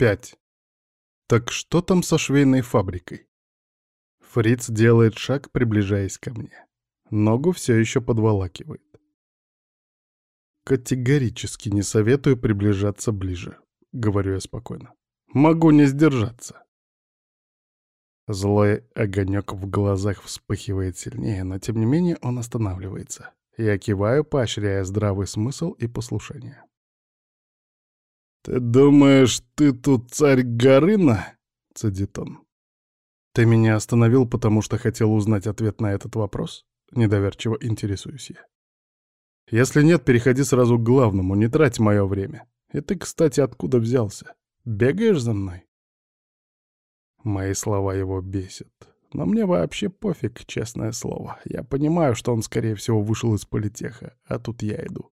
Пять. Так что там со швейной фабрикой? Фриц делает шаг, приближаясь ко мне. Ногу все еще подволакивает. Категорически не советую приближаться ближе, говорю я спокойно. Могу не сдержаться. Злой огонек в глазах вспыхивает сильнее, но тем не менее он останавливается. Я киваю, поощряя здравый смысл и послушание. «Ты думаешь, ты тут царь Горына?» — цедит он. «Ты меня остановил, потому что хотел узнать ответ на этот вопрос?» — недоверчиво интересуюсь я. «Если нет, переходи сразу к главному, не трать мое время. И ты, кстати, откуда взялся? Бегаешь за мной?» Мои слова его бесят. Но мне вообще пофиг, честное слово. Я понимаю, что он, скорее всего, вышел из политеха, а тут я иду.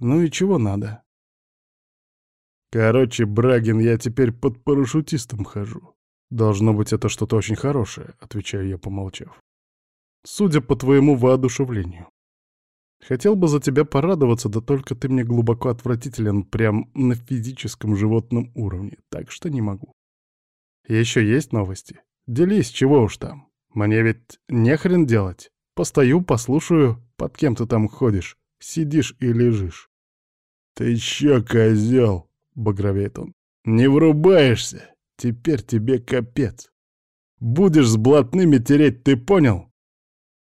Ну и чего надо? Короче, Брагин, я теперь под парашютистом хожу. Должно быть, это что-то очень хорошее, отвечаю я, помолчав. Судя по твоему воодушевлению. Хотел бы за тебя порадоваться, да только ты мне глубоко отвратителен прям на физическом животном уровне, так что не могу. Еще есть новости? Делись, чего уж там. Мне ведь не хрен делать. Постою, послушаю, под кем ты там ходишь, сидишь и лежишь. Ты чё, козел? — багровеет он. «Не врубаешься! Теперь тебе капец! Будешь с блатными тереть, ты понял?»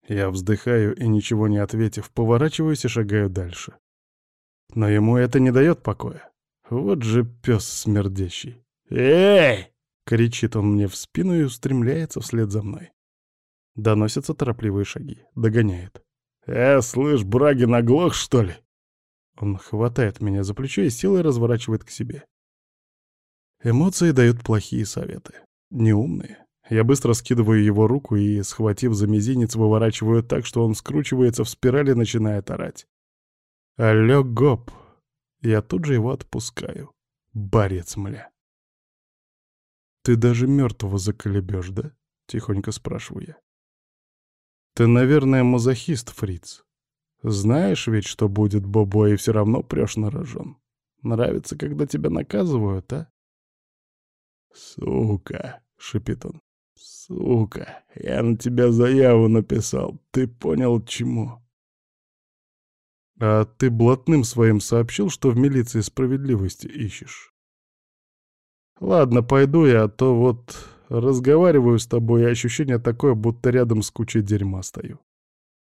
Я вздыхаю и, ничего не ответив, поворачиваюсь и шагаю дальше. Но ему это не дает покоя. Вот же пес смердящий. «Эй!» — кричит он мне в спину и устремляется вслед за мной. Доносятся торопливые шаги. Догоняет. «Э, слышь, Брагин, оглох, что ли?» Он хватает меня за плечо и силой разворачивает к себе. Эмоции дают плохие советы. Неумные. Я быстро скидываю его руку и, схватив за мизинец, выворачиваю так, что он скручивается в спирали и начинает орать. «Алло, гоп!» Я тут же его отпускаю. Борец, мля. «Ты даже мертвого заколебешь, да?» — тихонько спрашиваю я. «Ты, наверное, мазохист, фриц. Знаешь ведь, что будет, Бобо, и все равно прешь на рожон. Нравится, когда тебя наказывают, а? «Сука!» — шипит он. «Сука! Я на тебя заяву написал. Ты понял, чему?» «А ты блатным своим сообщил, что в милиции справедливости ищешь?» «Ладно, пойду я, а то вот разговариваю с тобой, и ощущение такое, будто рядом с кучей дерьма стою.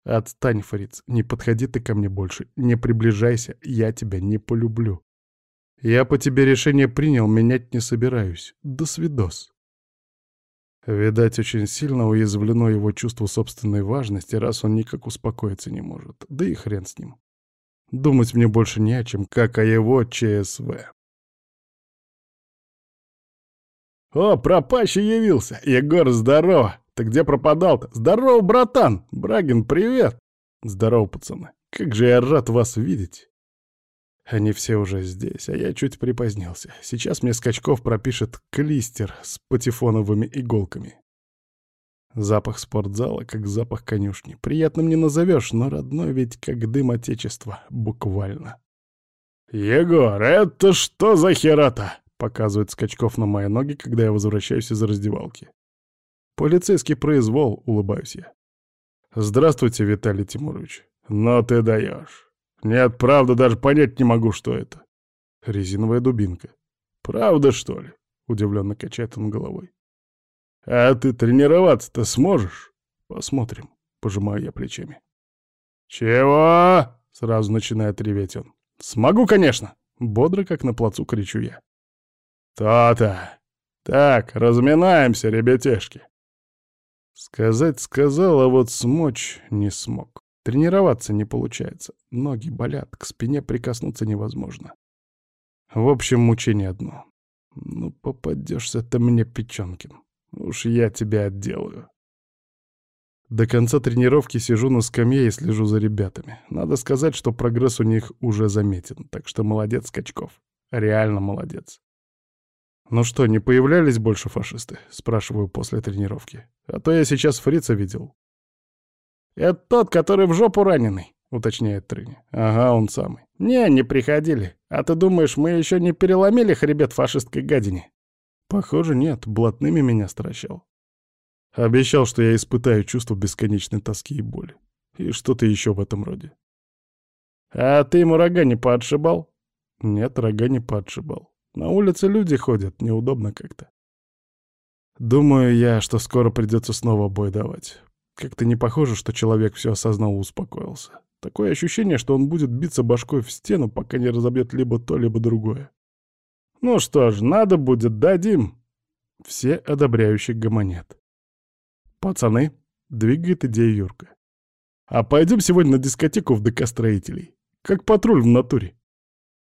Отстань, Фриц, не подходи ты ко мне больше, не приближайся, я тебя не полюблю. Я по тебе решение принял, менять не собираюсь. До свидос. Видать, очень сильно уязвлено его чувство собственной важности, раз он никак успокоиться не может. Да и хрен с ним. Думать мне больше не о чем, как о его ЧСВ. «О, пропащий явился! Егор, здорово! Ты где пропадал-то? Здорово, братан! Брагин, привет! Здорово, пацаны. Как же я рад вас видеть. Они все уже здесь, а я чуть припозднился. Сейчас мне Скачков пропишет клистер с патефоновыми иголками. Запах спортзала, как запах конюшни. Приятным не назовешь, но родной ведь как дым отечества, буквально. «Егор, это что за херата?» — показывает Скачков на мои ноги, когда я возвращаюсь из раздевалки. «Полицейский произвол», — улыбаюсь я. «Здравствуйте, Виталий Тимурович». «Но ты даешь. Нет, правда, даже понять не могу, что это». Резиновая дубинка. «Правда, что ли?» — удивленно качает он головой. «А ты тренироваться-то сможешь?» «Посмотрим», — пожимаю я плечами. «Чего?» — сразу начинает реветь он. «Смогу, конечно!» — бодро, как на плацу, кричу я. «То-то! Так, разминаемся, ребятешки!» Сказать сказал, а вот смочь не смог. Тренироваться не получается. Ноги болят, к спине прикоснуться невозможно. В общем, мучение одно. Ну, попадешься ты мне, Печенкин. Уж я тебя отделаю. До конца тренировки сижу на скамье и слежу за ребятами. Надо сказать, что прогресс у них уже заметен, так что молодец, Скачков. Реально молодец. «Ну что, не появлялись больше фашисты?» — спрашиваю после тренировки. «А то я сейчас фрица видел». «Это тот, который в жопу раненый», — уточняет Трыни. «Ага, он самый». «Не, не приходили. А ты думаешь, мы еще не переломили хребет фашистской гадине?» «Похоже, нет. Блатными меня стращал. Обещал, что я испытаю чувство бесконечной тоски и боли. И что-то еще в этом роде. «А ты ему рога не поотшибал?» «Нет, рога не поотшибал. На улице люди ходят, неудобно как-то. Думаю я, что скоро придется снова бой давать. Как-то не похоже, что человек все осознал и успокоился. Такое ощущение, что он будет биться башкой в стену, пока не разобьет либо то, либо другое. Ну что ж, надо будет, дадим. Все одобряющие гомонят. Пацаны, двигает идея Юрка. А пойдем сегодня на дискотеку в ДК строителей. Как патруль в натуре.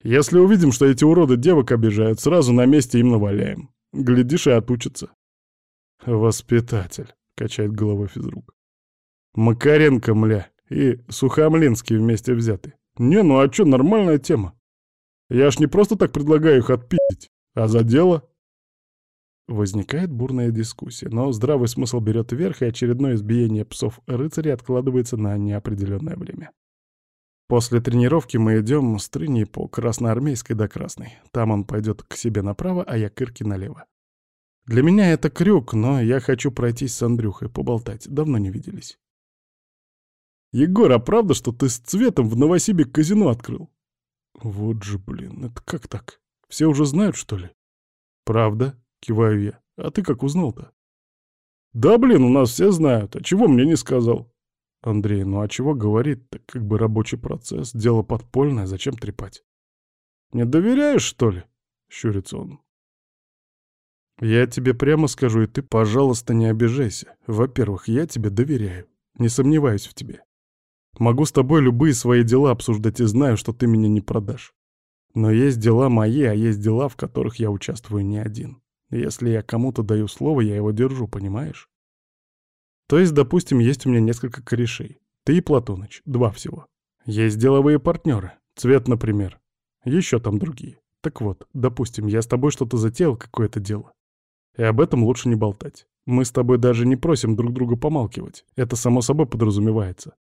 Если увидим, что эти уроды девок обижают, сразу на месте им наваляем. Глядишь и отучатся. Воспитатель, качает головой физрук. Макаренко, мля, и Сухомлинский вместе взяты. Не, ну а чё, нормальная тема. Я ж не просто так предлагаю их отпить, а за дело. Возникает бурная дискуссия, но здравый смысл берет верх, и очередное избиение псов рыцаря откладывается на неопределенное время. После тренировки мы идем с Трыней по Красноармейской до Красной. Там он пойдет к себе направо, а я к Ирке налево. Для меня это крюк, но я хочу пройтись с Андрюхой, поболтать. Давно не виделись. «Егор, а правда, что ты с цветом в Новосибе казино открыл?» «Вот же, блин, это как так? Все уже знают, что ли?» «Правда?» — киваю я. «А ты как узнал-то?» «Да, блин, у нас все знают. А чего мне не сказал?» «Андрей, ну а чего говорит Так Как бы рабочий процесс, дело подпольное, зачем трепать?» «Не доверяешь, что ли?» — щурится он. «Я тебе прямо скажу, и ты, пожалуйста, не обижайся. Во-первых, я тебе доверяю. Не сомневаюсь в тебе. Могу с тобой любые свои дела обсуждать и знаю, что ты меня не продашь. Но есть дела мои, а есть дела, в которых я участвую не один. Если я кому-то даю слово, я его держу, понимаешь? То есть, допустим, есть у меня несколько корешей. Ты и Платоныч, два всего. Есть деловые партнеры, Цвет, например. Еще там другие. Так вот, допустим, я с тобой что-то затеял, какое-то дело. И об этом лучше не болтать. Мы с тобой даже не просим друг друга помалкивать. Это само собой подразумевается.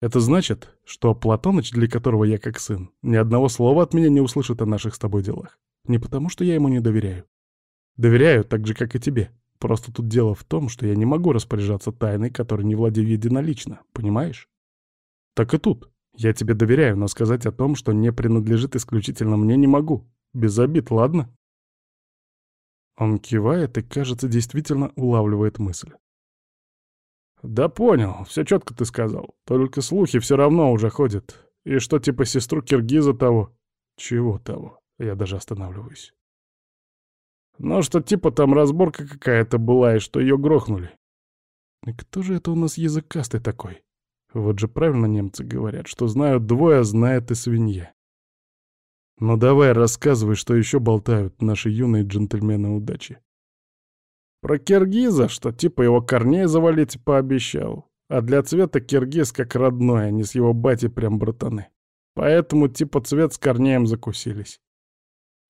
Это значит, что Платоныч, для которого я как сын, ни одного слова от меня не услышит о наших с тобой делах. Не потому, что я ему не доверяю. Доверяю так же, как и тебе. Просто тут дело в том, что я не могу распоряжаться тайной, которой не владею единолично, понимаешь? Так и тут. Я тебе доверяю, но сказать о том, что не принадлежит исключительно мне, не могу. Без обид, ладно? Он кивает и, кажется, действительно улавливает мысль. «Да понял, все четко ты сказал. Только слухи все равно уже ходят. И что типа сестру Киргиза того?» «Чего того?» Я даже останавливаюсь. «Ну, что типа там разборка какая-то была, и что ее грохнули». И кто же это у нас языкастый такой? Вот же правильно немцы говорят, что знают двое, а знает и свинья. Ну давай, рассказывай, что еще болтают наши юные джентльмены удачи. Про киргиза, что типа его корней завалить пообещал. А для цвета киргиз как родной, они с его батей прям братаны. Поэтому типа цвет с корнеем закусились.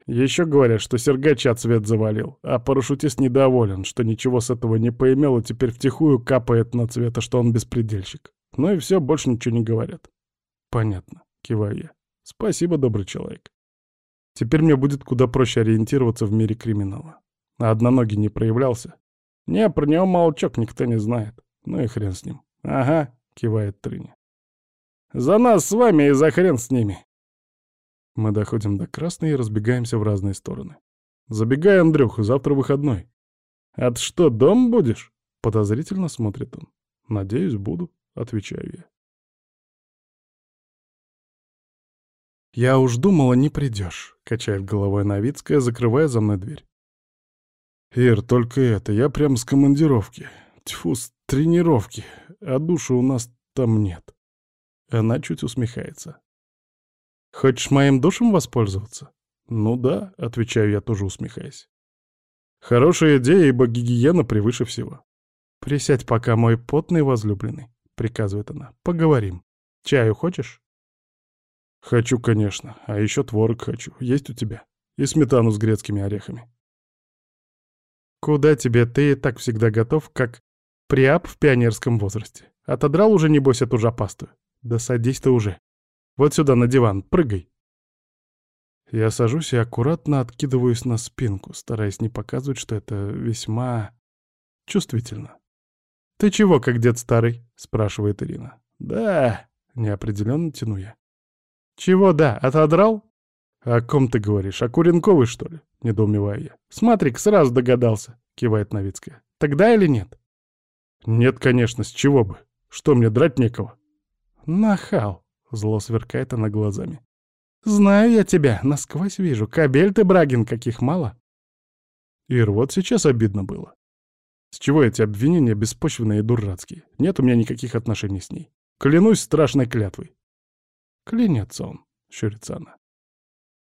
Еще говорят, что Сергача цвет завалил, а парашютист недоволен, что ничего с этого не поимел и теперь втихую капает на цвета, что он беспредельщик. Ну и все, больше ничего не говорят. Понятно, киваю я. Спасибо, добрый человек. Теперь мне будет куда проще ориентироваться в мире криминала. А одноногий не проявлялся. Не, про него молчок никто не знает. Ну и хрен с ним. Ага, кивает Трыня. За нас с вами и за хрен с ними. Мы доходим до Красной и разбегаемся в разные стороны. Забегай, Андрюх, завтра выходной. А ты что, дом будешь? Подозрительно смотрит он. Надеюсь, буду, отвечаю я. «Я уж думала, не придешь», — качает головой Новицкая, закрывая за мной дверь. «Ир, только это, я прям с командировки. Тьфу, с тренировки, а души у нас там нет». Она чуть усмехается. «Хочешь моим душем воспользоваться?» «Ну да», — отвечаю я, тоже усмехаясь. «Хорошая идея, ибо гигиена превыше всего». «Присядь пока, мой потный возлюбленный», — приказывает она. «Поговорим. Чаю хочешь?» «Хочу, конечно. А еще творог хочу. Есть у тебя. И сметану с грецкими орехами». «Куда тебе? Ты и так всегда готов, как приап в пионерском возрасте. Отодрал уже, небось, эту жопастую. Да садись ты уже. Вот сюда, на диван, прыгай. Я сажусь и аккуратно откидываюсь на спинку, стараясь не показывать, что это весьма чувствительно. «Ты чего, как дед старый?» — спрашивает Ирина. «Да», — неопределенно тяну я. «Чего да? Отодрал?» «О ком ты говоришь? О Куренковой, что ли?» — недоумеваю я. смотри сразу догадался», — кивает Новицкая. «Тогда или нет?» «Нет, конечно, с чего бы? Что, мне драть некого?» «Нахал», — зло сверкает она глазами. «Знаю я тебя, насквозь вижу. Кабель ты, Брагин, каких мало». Ир, вот сейчас обидно было. С чего эти обвинения беспочвенные и дурацкие? Нет у меня никаких отношений с ней. Клянусь страшной клятвой. Клянется он, щурится она.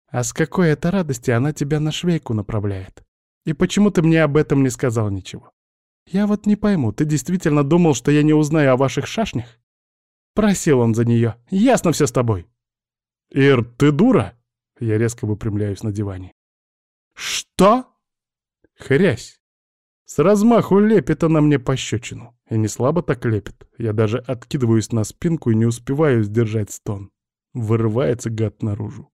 А с какой это радости она тебя на швейку направляет? И почему ты мне об этом не сказал ничего? Я вот не пойму, ты действительно думал, что я не узнаю о ваших шашнях? Просил он за нее. Ясно все с тобой. Ир, ты дура? Я резко выпрямляюсь на диване. Что? Хрясь. С размаху лепит она мне пощечину. И не слабо так лепит. Я даже откидываюсь на спинку и не успеваю сдержать стон. Вырывается гад наружу.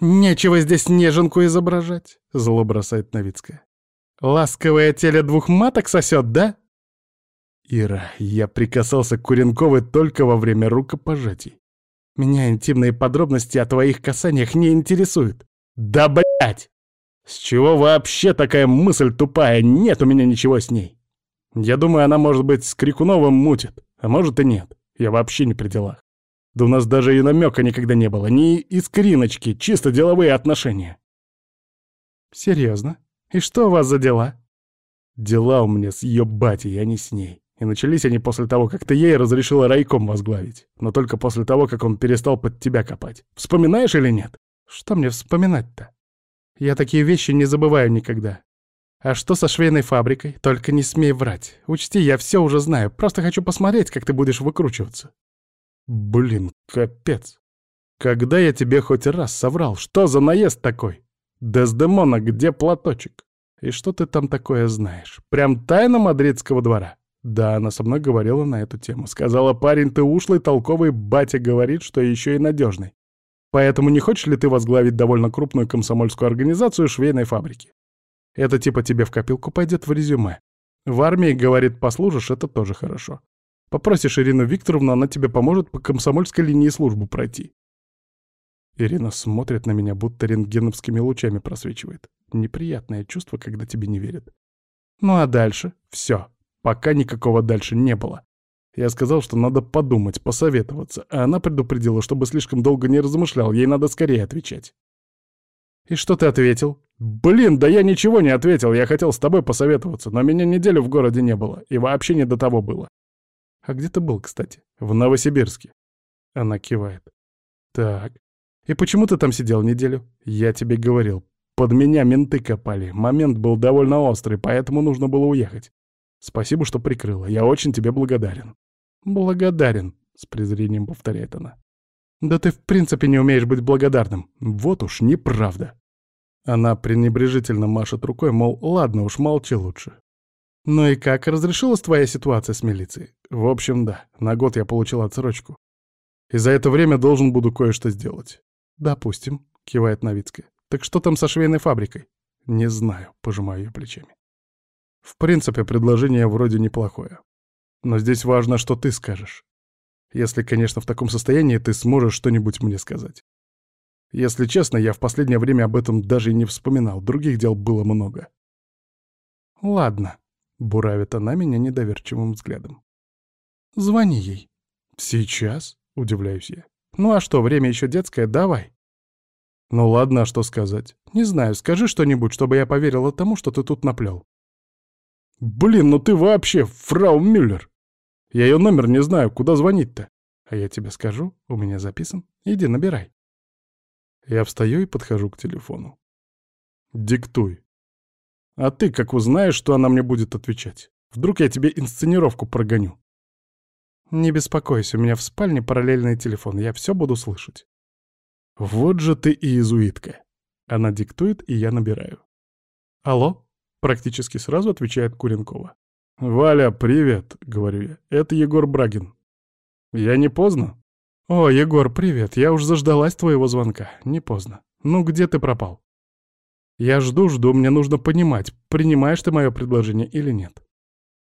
«Нечего здесь неженку изображать», — зло бросает Новицкая. «Ласковое теле двух маток сосет, да?» «Ира, я прикасался к Куренковой только во время рукопожатий. Меня интимные подробности о твоих касаниях не интересуют». «Да блять! С чего вообще такая мысль тупая? Нет у меня ничего с ней. Я думаю, она, может быть, с Крикуновым мутит, а может и нет. Я вообще не при делах. Да у нас даже и намека никогда не было, ни искриночки, чисто деловые отношения. Серьезно? И что у вас за дела? Дела у меня с ее батей, а не с ней. И начались они после того, как ты ей разрешила райком возглавить. Но только после того, как он перестал под тебя копать. Вспоминаешь или нет? Что мне вспоминать-то? Я такие вещи не забываю никогда. А что со швейной фабрикой? Только не смей врать. Учти, я все уже знаю. Просто хочу посмотреть, как ты будешь выкручиваться. Блин, капец. Когда я тебе хоть раз соврал? Что за наезд такой? Дездемона, где платочек? И что ты там такое знаешь? Прям тайна мадридского двора? Да, она со мной говорила на эту тему. Сказала, парень, ты ушлый, толковый, батя говорит, что еще и надежный. Поэтому не хочешь ли ты возглавить довольно крупную комсомольскую организацию швейной фабрики? Это типа тебе в копилку пойдет в резюме. В армии, говорит, послужишь, это тоже хорошо. Попросишь Ирину Викторовну, она тебе поможет по комсомольской линии службу пройти. Ирина смотрит на меня, будто рентгеновскими лучами просвечивает. Неприятное чувство, когда тебе не верят. Ну а дальше? Все. Пока никакого дальше не было. Я сказал, что надо подумать, посоветоваться, а она предупредила, чтобы слишком долго не размышлял, ей надо скорее отвечать. «И что ты ответил?» «Блин, да я ничего не ответил, я хотел с тобой посоветоваться, но меня неделю в городе не было, и вообще не до того было». «А где ты был, кстати?» «В Новосибирске». Она кивает. «Так, и почему ты там сидел неделю?» «Я тебе говорил, под меня менты копали, момент был довольно острый, поэтому нужно было уехать. Спасибо, что прикрыла, я очень тебе благодарен». «Благодарен», — с презрением повторяет она. «Да ты в принципе не умеешь быть благодарным. Вот уж неправда». Она пренебрежительно машет рукой, мол, ладно уж, молчи лучше. «Ну и как, разрешилась твоя ситуация с милицией?» «В общем, да. На год я получил отсрочку. И за это время должен буду кое-что сделать». «Допустим», — кивает Новицкая. «Так что там со швейной фабрикой?» «Не знаю», — пожимаю я плечами. «В принципе, предложение вроде неплохое. Но здесь важно, что ты скажешь. Если, конечно, в таком состоянии ты сможешь что-нибудь мне сказать. Если честно, я в последнее время об этом даже и не вспоминал, других дел было много. «Ладно», — буравит она меня недоверчивым взглядом. «Звони ей». «Сейчас?» — удивляюсь я. «Ну а что, время еще детское, давай». «Ну ладно, а что сказать? Не знаю, скажи что-нибудь, чтобы я поверила тому, что ты тут наплел. «Блин, ну ты вообще, фрау Мюллер! Я ее номер не знаю, куда звонить-то?» «А я тебе скажу, у меня записан. Иди, набирай». Я встаю и подхожу к телефону. «Диктуй». «А ты как узнаешь, что она мне будет отвечать? Вдруг я тебе инсценировку прогоню?» «Не беспокойся, у меня в спальне параллельный телефон, я все буду слышать». «Вот же ты и иезуитка». Она диктует, и я набираю. «Алло?» Практически сразу отвечает Куренкова. «Валя, привет», — говорю я. «Это Егор Брагин». Я не поздно? О, Егор, привет. Я уж заждалась твоего звонка. Не поздно. Ну, где ты пропал? Я жду-жду, мне нужно понимать, принимаешь ты мое предложение или нет.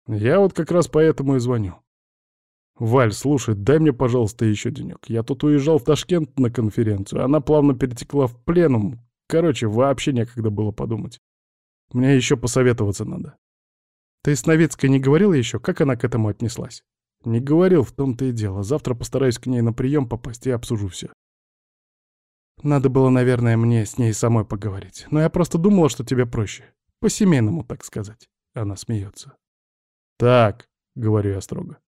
Я вот как раз поэтому и звоню. Валь, слушай, дай мне, пожалуйста, еще денек. Я тут уезжал в Ташкент на конференцию, она плавно перетекла в пленум. Короче, вообще некогда было подумать. Мне еще посоветоваться надо. Ты с Новицкой не говорил еще, как она к этому отнеслась? Не говорил, в том-то и дело. Завтра постараюсь к ней на прием попасть и обсужу все. Надо было, наверное, мне с ней самой поговорить. Но я просто думала, что тебе проще. По-семейному, так сказать. Она смеется. Так, говорю я строго.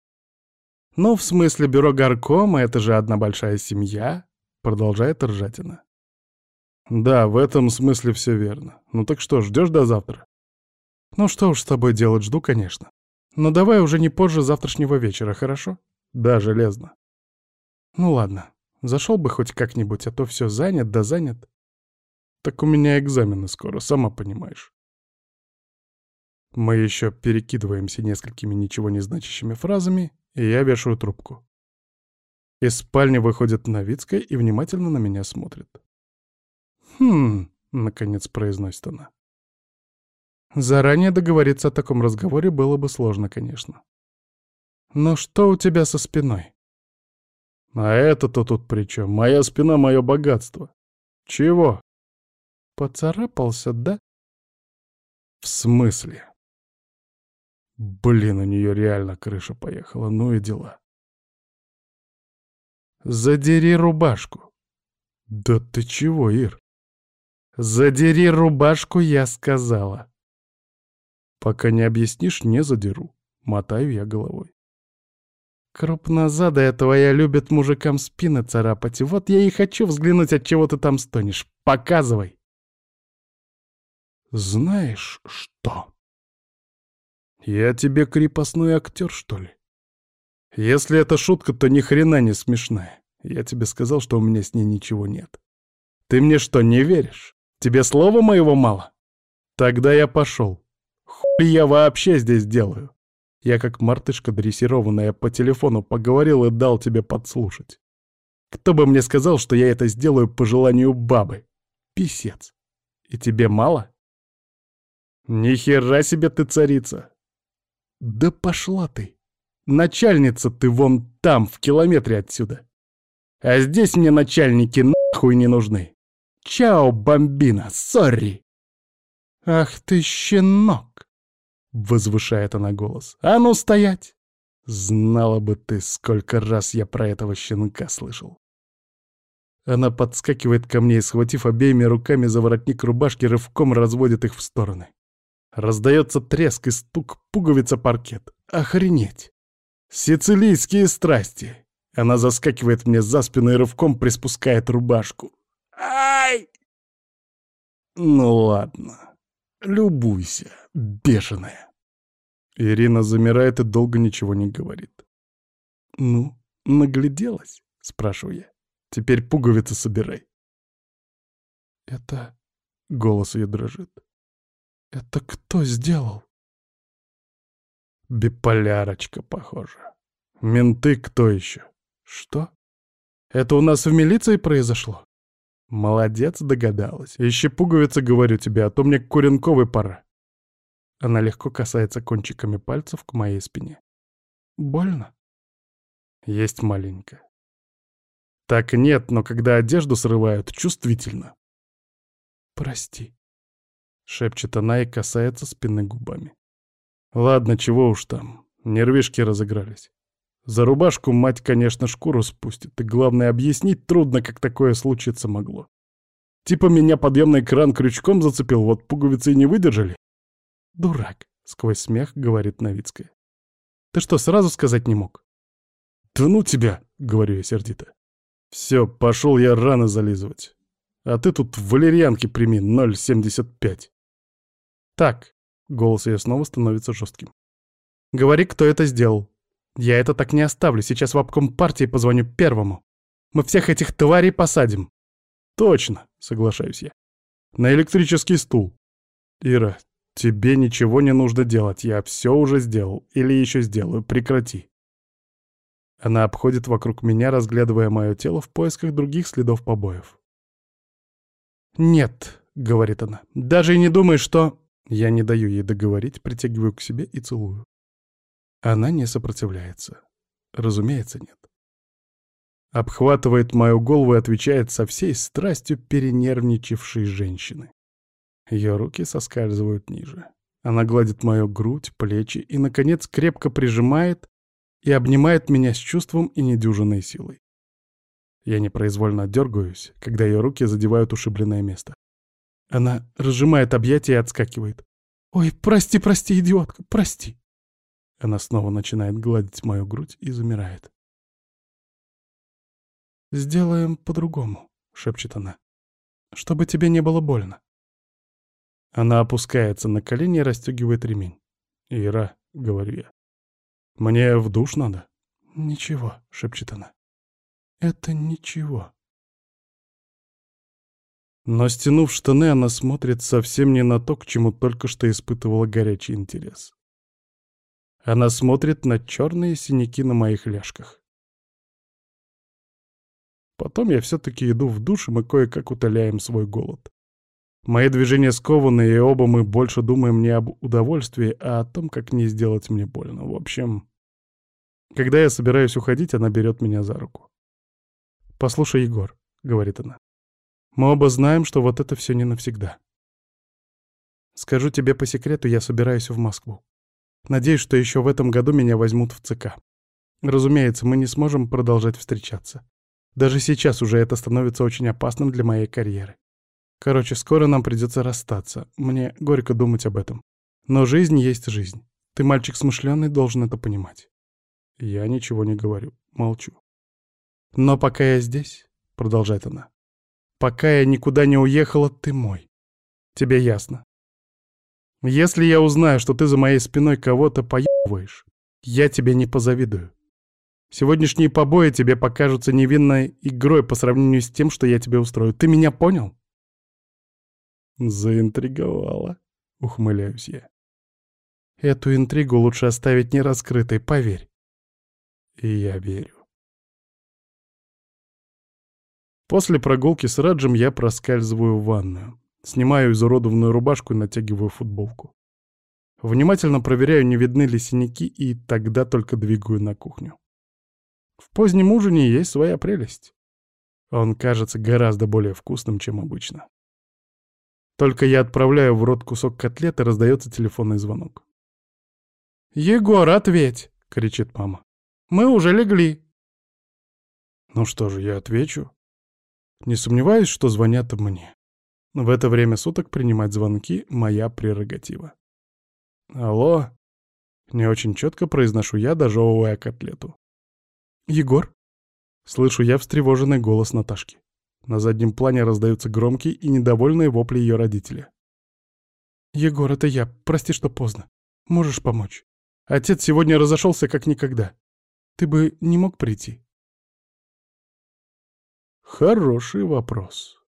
Ну, в смысле, бюро горкома — это же одна большая семья, продолжает ржатина. Да, в этом смысле все верно. Ну так что, ждешь до завтра? Ну что уж с тобой делать, жду, конечно. Но давай уже не позже завтрашнего вечера, хорошо? Да, железно. Ну ладно, Зашел бы хоть как-нибудь, а то все занят да занят. Так у меня экзамены скоро, сама понимаешь. Мы еще перекидываемся несколькими ничего не значащими фразами, и я вешаю трубку. Из спальни выходит Новицкая и внимательно на меня смотрит. «Хм...» — наконец произносит она. Заранее договориться о таком разговоре было бы сложно, конечно. «Но что у тебя со спиной?» А это-то тут при чем? Моя спина — мое богатство. Чего? Поцарапался, да? В смысле? Блин, у нее реально крыша поехала, ну и дела. Задери рубашку. Да ты чего, Ир? Задери рубашку, я сказала. Пока не объяснишь, не задеру. Мотаю я головой. Крупнозадая твоя любит мужикам спины царапать. Вот я и хочу взглянуть, от чего ты там стонешь. Показывай. Знаешь что? Я тебе крепостной актер, что ли? Если это шутка, то ни хрена не смешная. Я тебе сказал, что у меня с ней ничего нет. Ты мне что, не веришь? Тебе слова моего мало? Тогда я пошел. Хуй я вообще здесь делаю? Я как мартышка дрессированная по телефону поговорил и дал тебе подслушать. Кто бы мне сказал, что я это сделаю по желанию бабы? Писец. И тебе мало? Ни хера себе ты царица. Да пошла ты. Начальница ты вон там, в километре отсюда. А здесь мне начальники нахуй не нужны. Чао, бомбина, сорри. Ах ты щенок. Возвышает она голос. «А ну, стоять!» Знала бы ты, сколько раз я про этого щенка слышал. Она подскакивает ко мне и, схватив обеими руками за воротник рубашки, рывком разводит их в стороны. Раздается треск и стук пуговица паркет. Охренеть! Сицилийские страсти! Она заскакивает мне за спину и рывком приспускает рубашку. Ай! Ну ладно. Любуйся, бешеная. Ирина замирает и долго ничего не говорит. «Ну, нагляделась?» — спрашиваю я. «Теперь пуговицы собирай». «Это...» — голос ее дрожит. «Это кто сделал?» Биполярочка, похоже. Менты кто еще? Что? Это у нас в милиции произошло? Молодец, догадалась. Ищи пуговицы, говорю тебе, а то мне к Куренковой пора. Она легко касается кончиками пальцев к моей спине. Больно? Есть маленько. Так нет, но когда одежду срывают, чувствительно. Прости. Шепчет она и касается спины губами. Ладно, чего уж там, нервишки разыгрались. За рубашку мать, конечно, шкуру спустит, и главное, объяснить трудно, как такое случиться могло. Типа меня подъемный кран крючком зацепил, вот пуговицы и не выдержали. «Дурак», — сквозь смех говорит Новицкая. «Ты что, сразу сказать не мог?» «Да ну тебя!» — говорю я сердито. «Все, пошел я рано зализывать. А ты тут в валерьянке прими 0,75». «Так», — голос ее снова становится жестким. «Говори, кто это сделал. Я это так не оставлю, сейчас в обком партии позвоню первому. Мы всех этих тварей посадим». «Точно», — соглашаюсь я. «На электрический стул». «Ира, «Тебе ничего не нужно делать, я все уже сделал. Или еще сделаю, прекрати». Она обходит вокруг меня, разглядывая мое тело в поисках других следов побоев. «Нет», — говорит она, — «даже и не думай, что...» Я не даю ей договорить, притягиваю к себе и целую. Она не сопротивляется. Разумеется, нет. Обхватывает мою голову и отвечает со всей страстью перенервничавшей женщины. Ее руки соскальзывают ниже. Она гладит мою грудь, плечи и, наконец, крепко прижимает и обнимает меня с чувством и недюжинной силой. Я непроизвольно дергаюсь, когда ее руки задевают ушибленное место. Она разжимает объятия и отскакивает. «Ой, прости, прости, идиотка, прости!» Она снова начинает гладить мою грудь и замирает. «Сделаем по-другому», — шепчет она. «Чтобы тебе не было больно». Она опускается на колени и расстегивает ремень. «Ира», — говорю я, — «мне в душ надо». «Ничего», — шепчет она. «Это ничего». Но стянув штаны, она смотрит совсем не на то, к чему только что испытывала горячий интерес. Она смотрит на черные синяки на моих ляжках. Потом я все-таки иду в душ, и мы кое-как утоляем свой голод. Мои движения скованы, и оба мы больше думаем не об удовольствии, а о том, как не сделать мне больно. В общем, когда я собираюсь уходить, она берет меня за руку. «Послушай, Егор», — говорит она, мы оба знаем, что вот это все не навсегда. Скажу тебе по секрету, я собираюсь в Москву. Надеюсь, что еще в этом году меня возьмут в ЦК. Разумеется, мы не сможем продолжать встречаться. Даже сейчас уже это становится очень опасным для моей карьеры. Короче, скоро нам придется расстаться. Мне горько думать об этом. Но жизнь есть жизнь. Ты мальчик смышленый, должен это понимать. Я ничего не говорю, молчу. Но пока я здесь, — продолжает она, Пока я никуда не уехала, ты мой. Тебе ясно? Если я узнаю, что ты за моей спиной кого-то поебываешь, я тебе не позавидую. Сегодняшние побои тебе покажутся невинной игрой по сравнению с тем, что я тебе устрою. Ты меня понял? Заинтриговала, ухмыляюсь я. Эту интригу лучше оставить нераскрытой, поверь. И я верю. После прогулки с Раджем я проскальзываю в ванную. Снимаю изуродованную рубашку и натягиваю футболку. Внимательно проверяю, не видны ли синяки, и тогда только двигаю на кухню. В позднем ужине есть своя прелесть. Он кажется гораздо более вкусным, чем обычно. Только я отправляю в рот кусок котлеты, раздается телефонный звонок. «Егор, ответь!» — кричит мама. «Мы уже легли». Ну что же, я отвечу. Не сомневаюсь, что звонят мне. В это время суток принимать звонки — моя прерогатива. «Алло?» — не очень четко произношу я, дожевывая котлету. «Егор?» — слышу я встревоженный голос Наташки. На заднем плане раздаются громкие и недовольные вопли ее родителя. «Егор, это я. Прости, что поздно. Можешь помочь? Отец сегодня разошелся как никогда. Ты бы не мог прийти?» Хороший вопрос.